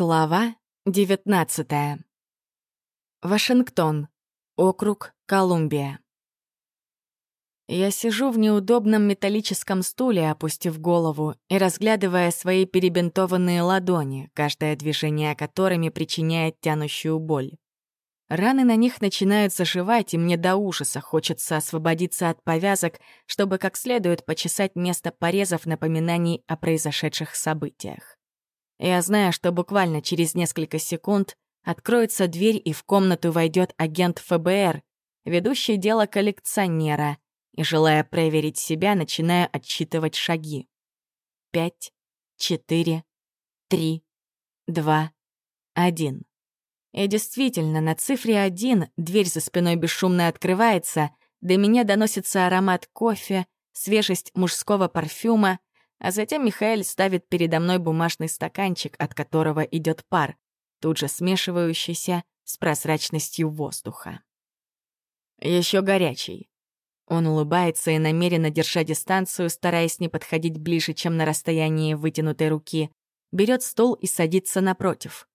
Глава 19. Вашингтон. Округ Колумбия. Я сижу в неудобном металлическом стуле, опустив голову и разглядывая свои перебинтованные ладони, каждое движение которыми причиняет тянущую боль. Раны на них начинают заживать, и мне до ужаса хочется освободиться от повязок, чтобы как следует почесать место порезов напоминаний о произошедших событиях. Я знаю, что буквально через несколько секунд откроется дверь, и в комнату войдет агент ФБР, ведущий дело коллекционера, и, желая проверить себя, начинаю отсчитывать шаги. Пять, четыре, три, два, один. И действительно, на цифре один дверь за спиной бесшумно открывается, до меня доносится аромат кофе, свежесть мужского парфюма, а затем Михаил ставит передо мной бумажный стаканчик, от которого идет пар, тут же смешивающийся с прозрачностью воздуха. Еще горячий. Он улыбается и намеренно, держа дистанцию, стараясь не подходить ближе, чем на расстоянии вытянутой руки, берет стол и садится напротив.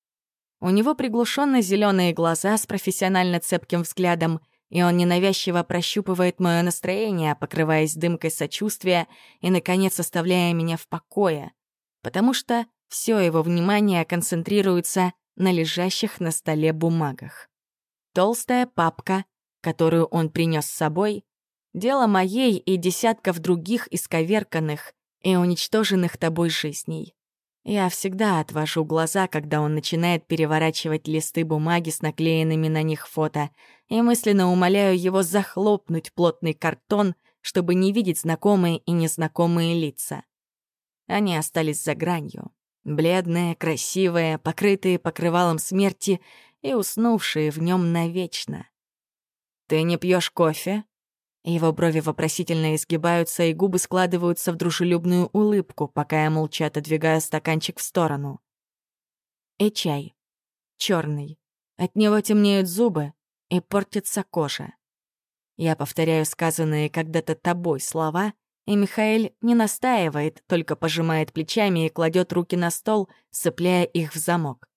У него приглушенно зеленые глаза с профессионально цепким взглядом — и он ненавязчиво прощупывает мое настроение, покрываясь дымкой сочувствия и, наконец, оставляя меня в покое, потому что все его внимание концентрируется на лежащих на столе бумагах. Толстая папка, которую он принес с собой, дело моей и десятков других исковерканных и уничтоженных тобой жизней. Я всегда отвожу глаза, когда он начинает переворачивать листы бумаги с наклеенными на них фото, и мысленно умоляю его захлопнуть плотный картон, чтобы не видеть знакомые и незнакомые лица. Они остались за гранью. Бледные, красивые, покрытые покрывалом смерти и уснувшие в нем навечно. «Ты не пьешь кофе?» Его брови вопросительно изгибаются, и губы складываются в дружелюбную улыбку, пока я молча отодвигаю стаканчик в сторону. И чай. черный. От него темнеют зубы и портится кожа. Я повторяю сказанные когда-то тобой слова, и Михаил не настаивает, только пожимает плечами и кладет руки на стол, цепляя их в замок.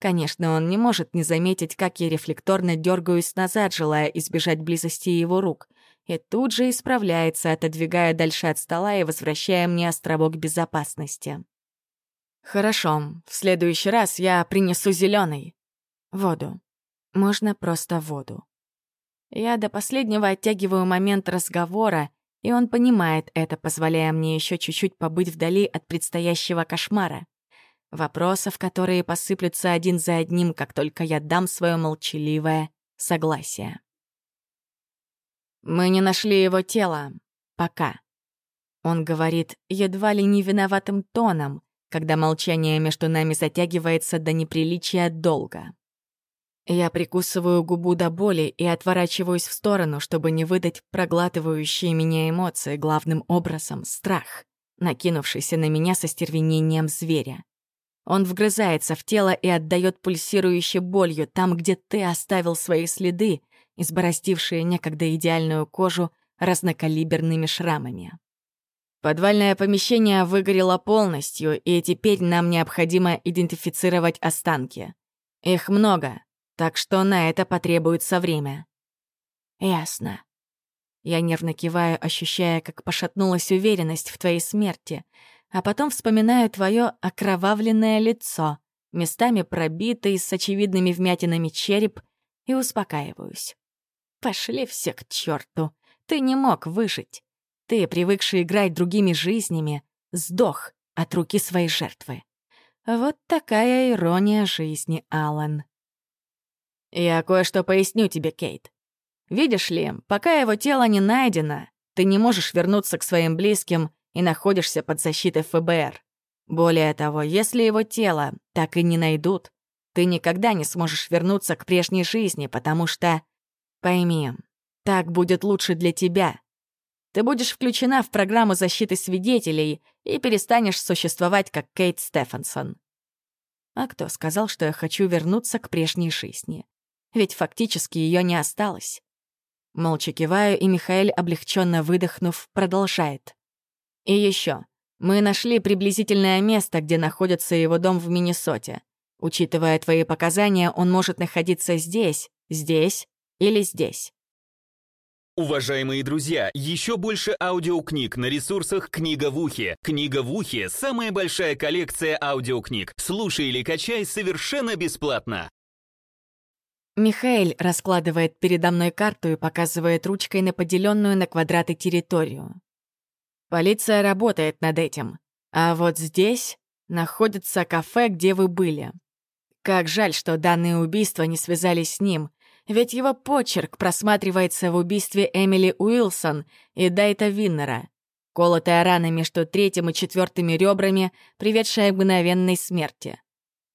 Конечно, он не может не заметить, как я рефлекторно дергаюсь назад, желая избежать близости его рук — и тут же исправляется, отодвигая дальше от стола и возвращая мне островок безопасности. «Хорошо, в следующий раз я принесу зеленый. Воду. Можно просто воду». Я до последнего оттягиваю момент разговора, и он понимает это, позволяя мне еще чуть-чуть побыть вдали от предстоящего кошмара. Вопросов, которые посыплются один за одним, как только я дам свое молчаливое согласие. Мы не нашли его тело. Пока. Он говорит едва ли не виноватым тоном, когда молчание между нами затягивается до неприличия долго. Я прикусываю губу до боли и отворачиваюсь в сторону, чтобы не выдать проглатывающие меня эмоции, главным образом — страх, накинувшийся на меня со стервенением зверя. Он вгрызается в тело и отдает пульсирующей болью там, где ты оставил свои следы, избороздившие некогда идеальную кожу разнокалиберными шрамами. Подвальное помещение выгорело полностью, и теперь нам необходимо идентифицировать останки. Их много, так что на это потребуется время. Ясно. Я нервно киваю, ощущая, как пошатнулась уверенность в твоей смерти, а потом вспоминаю твое окровавленное лицо, местами пробитый с очевидными вмятинами череп, и успокаиваюсь. Пошли все к черту. Ты не мог выжить. Ты, привыкший играть другими жизнями, сдох от руки своей жертвы. Вот такая ирония жизни, Алан. Я кое-что поясню тебе, Кейт. Видишь ли, пока его тело не найдено, ты не можешь вернуться к своим близким и находишься под защитой ФБР. Более того, если его тело так и не найдут, ты никогда не сможешь вернуться к прежней жизни, потому что Пойми, так будет лучше для тебя. Ты будешь включена в программу защиты свидетелей и перестанешь существовать как Кейт Стефансон. А кто сказал, что я хочу вернуться к прежней жизни? Ведь фактически ее не осталось. Молча киваю, и Михаил, облегченно выдохнув, продолжает. И еще. Мы нашли приблизительное место, где находится его дом в Миннесоте. Учитывая твои показания, он может находиться здесь, здесь или здесь. Уважаемые друзья, еще больше аудиокниг на ресурсах «Книга в ухе». «Книга в ухе» — самая большая коллекция аудиокниг. Слушай или качай совершенно бесплатно. Михаил раскладывает передо мной карту и показывает ручкой на поделенную на квадраты территорию. Полиция работает над этим. А вот здесь находится кафе, где вы были. Как жаль, что данные убийства не связались с ним, ведь его почерк просматривается в убийстве Эмили Уилсон и Дайта Виннера. Колотая рана между третьим и четвертыми ребрами, приведшая к мгновенной смерти.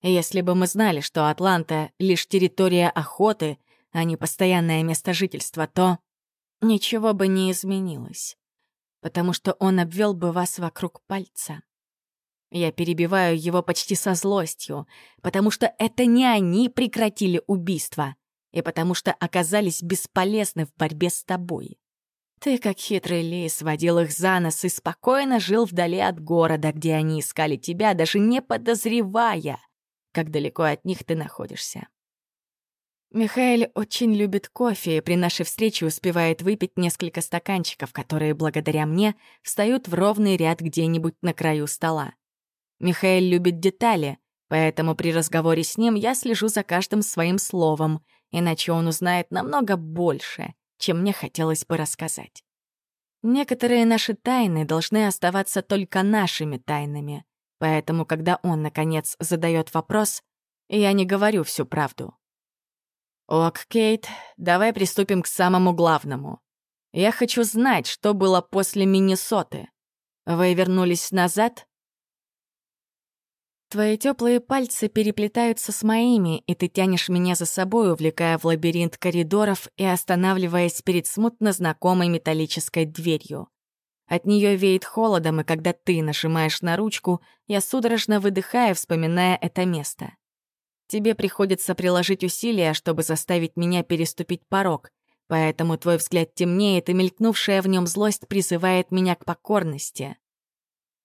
Если бы мы знали, что Атланта — лишь территория охоты, а не постоянное место жительства, то ничего бы не изменилось, потому что он обвел бы вас вокруг пальца. Я перебиваю его почти со злостью, потому что это не они прекратили убийство, и потому что оказались бесполезны в борьбе с тобой. Ты, как хитрый лис, водил их за нос и спокойно жил вдали от города, где они искали тебя, даже не подозревая, как далеко от них ты находишься. Михаил очень любит кофе и при нашей встрече успевает выпить несколько стаканчиков, которые, благодаря мне, встают в ровный ряд где-нибудь на краю стола. Михаил любит детали, поэтому при разговоре с ним я слежу за каждым своим словом, иначе он узнает намного больше, чем мне хотелось бы рассказать. Некоторые наши тайны должны оставаться только нашими тайнами, Поэтому, когда он, наконец, задает вопрос, я не говорю всю правду. «Ок, Кейт, давай приступим к самому главному. Я хочу знать, что было после Миннесоты. Вы вернулись назад?» Твои теплые пальцы переплетаются с моими, и ты тянешь меня за собой, увлекая в лабиринт коридоров и останавливаясь перед смутно знакомой металлической дверью. От нее веет холодом, и когда ты нажимаешь на ручку, я судорожно выдыхаю, вспоминая это место. Тебе приходится приложить усилия, чтобы заставить меня переступить порог, поэтому твой взгляд темнеет, и мелькнувшая в нем злость призывает меня к покорности.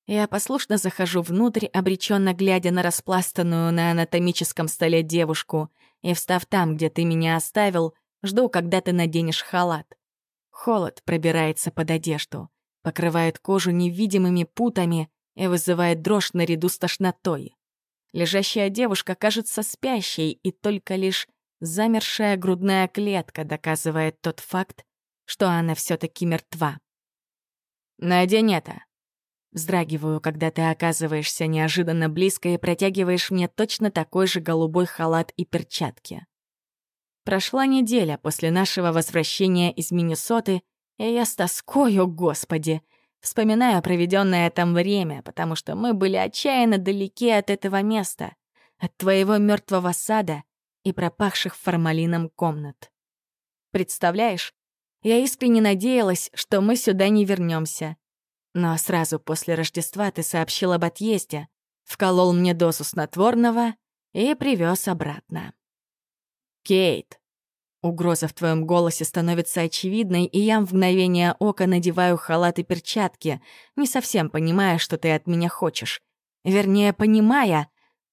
Я послушно захожу внутрь, обреченно глядя на распластанную на анатомическом столе девушку, и, встав там, где ты меня оставил, жду, когда ты наденешь халат. Холод пробирается под одежду покрывает кожу невидимыми путами и вызывает дрожь наряду с тошнотой. Лежащая девушка кажется спящей, и только лишь замершая грудная клетка доказывает тот факт, что она все таки мертва. «Надень это!» Вздрагиваю, когда ты оказываешься неожиданно близко и протягиваешь мне точно такой же голубой халат и перчатки. Прошла неделя после нашего возвращения из Миннесоты, и я с тоскою, господи, вспоминаю проведенное там время, потому что мы были отчаянно далеки от этого места, от твоего мертвого сада и пропахших формалином комнат. Представляешь, я искренне надеялась, что мы сюда не вернемся. Но сразу после Рождества ты сообщил об отъезде, вколол мне дозу снотворного и привез обратно. Кейт, Угроза в твоем голосе становится очевидной, и я в мгновение ока надеваю халат и перчатки, не совсем понимая, что ты от меня хочешь. Вернее, понимая,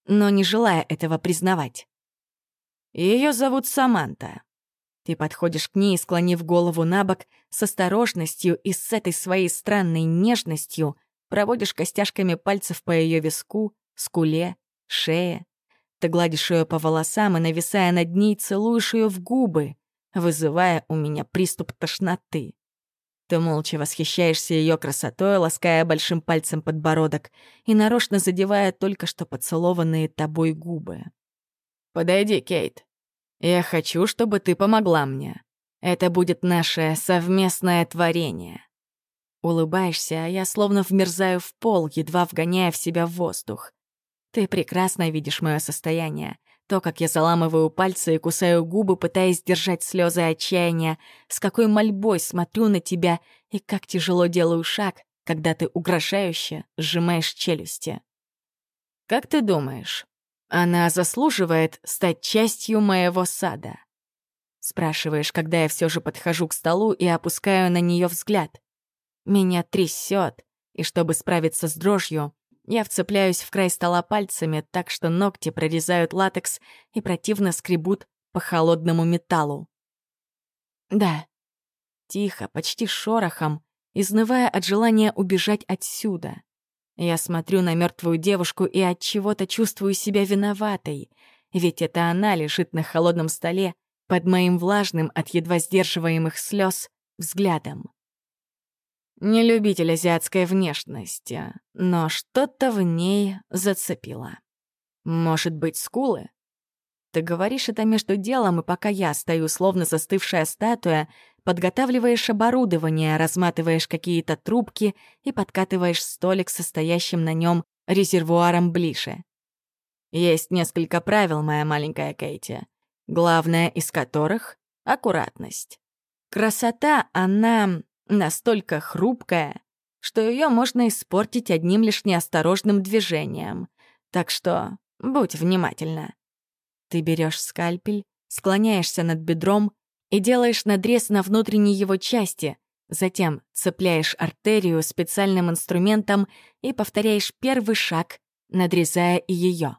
но не желая этого признавать. Ее зовут Саманта. Ты подходишь к ней, склонив голову на бок, с осторожностью и с этой своей странной нежностью проводишь костяшками пальцев по ее виску, скуле, шее. Ты гладишь ее по волосам и, нависая над ней, целуешь ее в губы, вызывая у меня приступ тошноты. Ты молча восхищаешься ее красотой, лаская большим пальцем подбородок и нарочно задевая только что поцелованные тобой губы. «Подойди, Кейт. Я хочу, чтобы ты помогла мне. Это будет наше совместное творение». Улыбаешься, а я словно вмерзаю в пол, едва вгоняя в себя воздух. Ты прекрасно видишь мое состояние. То, как я заламываю пальцы и кусаю губы, пытаясь держать слезы отчаяния, с какой мольбой смотрю на тебя и как тяжело делаю шаг, когда ты угрожающе сжимаешь челюсти. Как ты думаешь, она заслуживает стать частью моего сада? Спрашиваешь, когда я все же подхожу к столу и опускаю на нее взгляд. Меня трясет, и чтобы справиться с дрожью, Я вцепляюсь в край стола пальцами, так что ногти прорезают латекс и противно скребут по холодному металлу. Да. Тихо, почти шорохом, изнывая от желания убежать отсюда. Я смотрю на мертвую девушку и от чего-то чувствую себя виноватой, ведь это она лежит на холодном столе под моим влажным от едва сдерживаемых слез взглядом. Не любитель азиатской внешности, но что-то в ней зацепило. Может быть, скулы? Ты говоришь это между делом, и пока я стою словно застывшая статуя, подготавливаешь оборудование, разматываешь какие-то трубки и подкатываешь столик со стоящим на нем резервуаром ближе. Есть несколько правил, моя маленькая Кейти, главное из которых — аккуратность. Красота, она настолько хрупкая, что ее можно испортить одним лишь неосторожным движением. Так что будь внимательна. Ты берешь скальпель, склоняешься над бедром и делаешь надрез на внутренней его части, затем цепляешь артерию специальным инструментом и повторяешь первый шаг, надрезая и ее.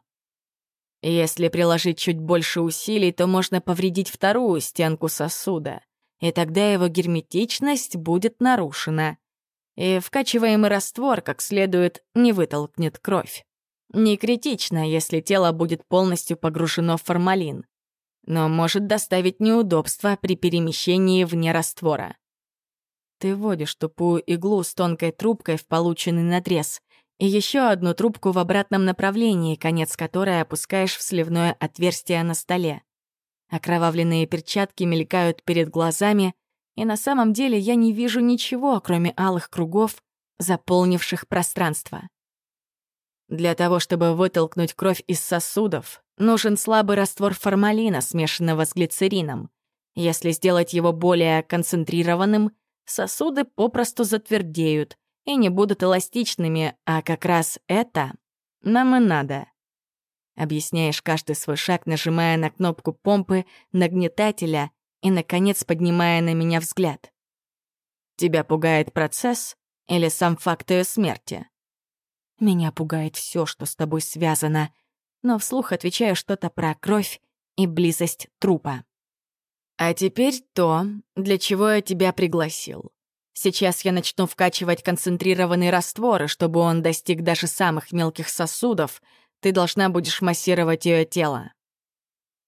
Если приложить чуть больше усилий, то можно повредить вторую стенку сосуда, и тогда его герметичность будет нарушена. И вкачиваемый раствор как следует не вытолкнет кровь. Не критично, если тело будет полностью погружено в формалин, но может доставить неудобства при перемещении вне раствора. Ты вводишь тупую иглу с тонкой трубкой в полученный надрез и еще одну трубку в обратном направлении, конец которой опускаешь в сливное отверстие на столе. Окровавленные перчатки мелькают перед глазами, и на самом деле я не вижу ничего, кроме алых кругов, заполнивших пространство. Для того, чтобы вытолкнуть кровь из сосудов, нужен слабый раствор формалина, смешанного с глицерином. Если сделать его более концентрированным, сосуды попросту затвердеют и не будут эластичными, а как раз это нам и надо. Объясняешь каждый свой шаг, нажимая на кнопку помпы, нагнетателя и, наконец, поднимая на меня взгляд. Тебя пугает процесс или сам факт ее смерти? Меня пугает все, что с тобой связано, но вслух отвечаю что-то про кровь и близость трупа. А теперь то, для чего я тебя пригласил. Сейчас я начну вкачивать концентрированный раствор, и чтобы он достиг даже самых мелких сосудов, ты должна будешь массировать ее тело.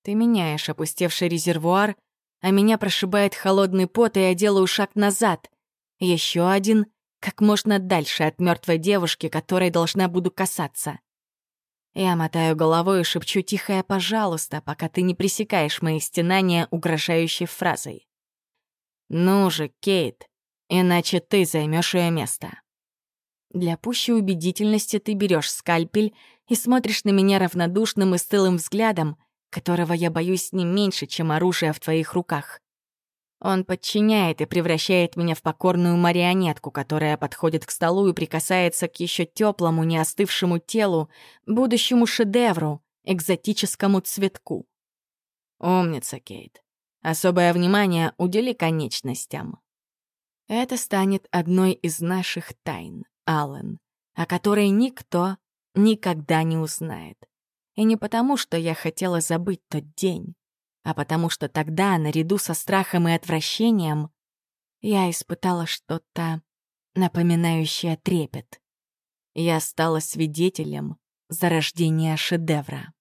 Ты меняешь опустевший резервуар, а меня прошибает холодный пот, и я делаю шаг назад. Еще один как можно дальше от мертвой девушки, которой должна буду касаться. Я мотаю головой и шепчу тихое «пожалуйста», пока ты не пресекаешь мои стенания угрожающей фразой. «Ну же, Кейт, иначе ты займешь ее место». Для пущей убедительности ты берешь скальпель и смотришь на меня равнодушным и стылым взглядом, которого я боюсь не меньше, чем оружие в твоих руках. Он подчиняет и превращает меня в покорную марионетку, которая подходит к столу и прикасается к еще теплому, не остывшему телу, будущему шедевру, экзотическому цветку. Умница, Кейт. Особое внимание удели конечностям. Это станет одной из наших тайн, Аллен, о которой никто никогда не узнает. И не потому, что я хотела забыть тот день а потому что тогда, наряду со страхом и отвращением, я испытала что-то напоминающее трепет. Я стала свидетелем зарождения шедевра.